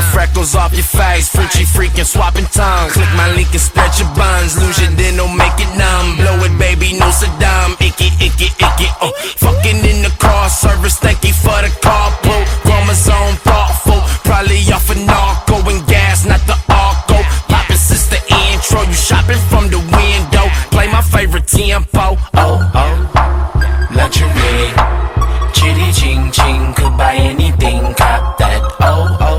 the freckles off your face. Frenchy freaking swapping tongues. Click my link and spread your buns. Lose your then make it numb. Blow it, baby, no Saddam. Icky, icky, icky. Uh, fucking in the car service. Thank you for the carpool. Chromosome thoughtful. Probably off a narco and gas, not the arco. Poppin' since the intro. You shopping from the window. Play my favorite tempo. oh oh, luxury, chitty ching ching, could buy anything, cop that. Oh oh,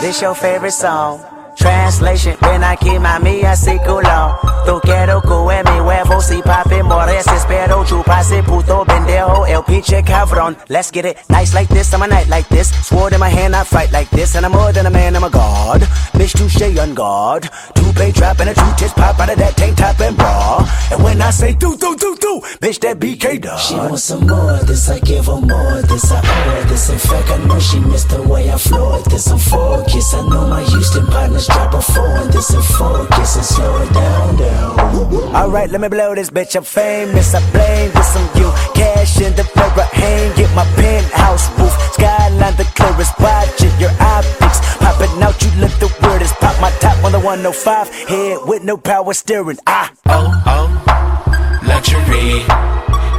This your favorite song. Translation, ven aquí mami así culo Tú quiero que mi huevo si papi mores Espero chupase puto pendejo el pinche cabrón Let's get it, nice like this, I'm a night like this. Sword in my hand, I fight like this. And I'm more than a man, I'm a god. Bitch, touche on guard Two-play trap and a two-tits pop out of that tank top and bra. And when I say do, do, do, do Bitch, that BK dog She wants some more this, I give her more this, I owe her this. In fact, I know she missed the way I floored this. I'm focused, I know my Houston partners drop a four on this and focus and slow it down, down. Alright, let me blow this bitch. I'm famous. I blame this on you. Cash in the mirror, hang it. My penthouse roof. Skyline the clearest. Watching your optics. Popping out, you look the weirdest. Pop my top on the 105. Head with no power steering. Ah. oh oh, luxury,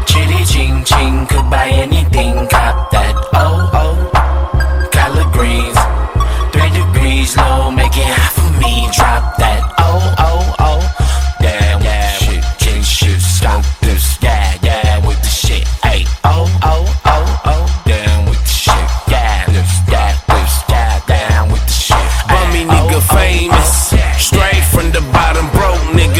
chitty ching ching, could buy anything, cop that. Oh oh,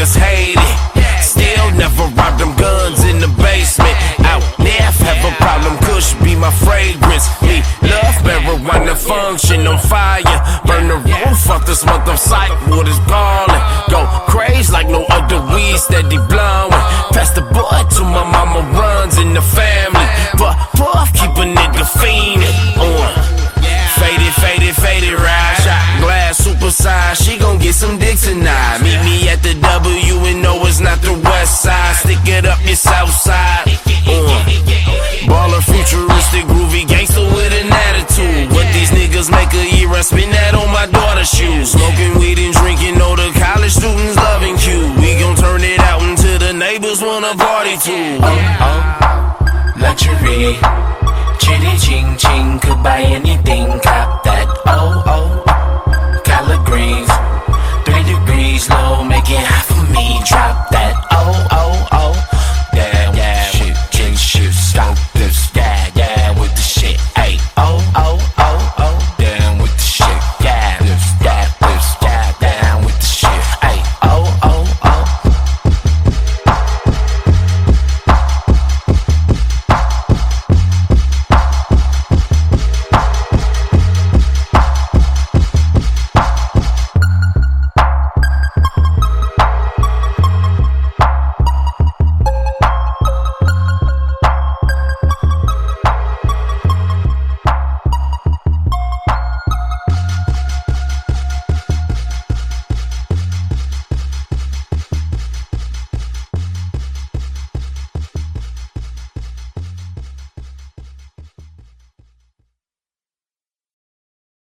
niggas hate it. Still never robbed them guns in the basement. Out there, have a problem. Kush be my fragrance. Me love marijuana function on fire. Burn the roof off this month sight. What is ballin'? Size. She gon' get some dick tonight. Meet me at the W and no, it's not the west side. Stick it up your south side. Uh. Baller, futuristic, groovy gangster with an attitude. What these niggas make a year, I spin that on my daughter's shoes. Smoking weed and drinking, all the college students loving you. We gon' turn it out until the neighbors wanna party too. oh, luxury. Chitty ching ching, could buy anything, cop that. Oh oh, Drop that.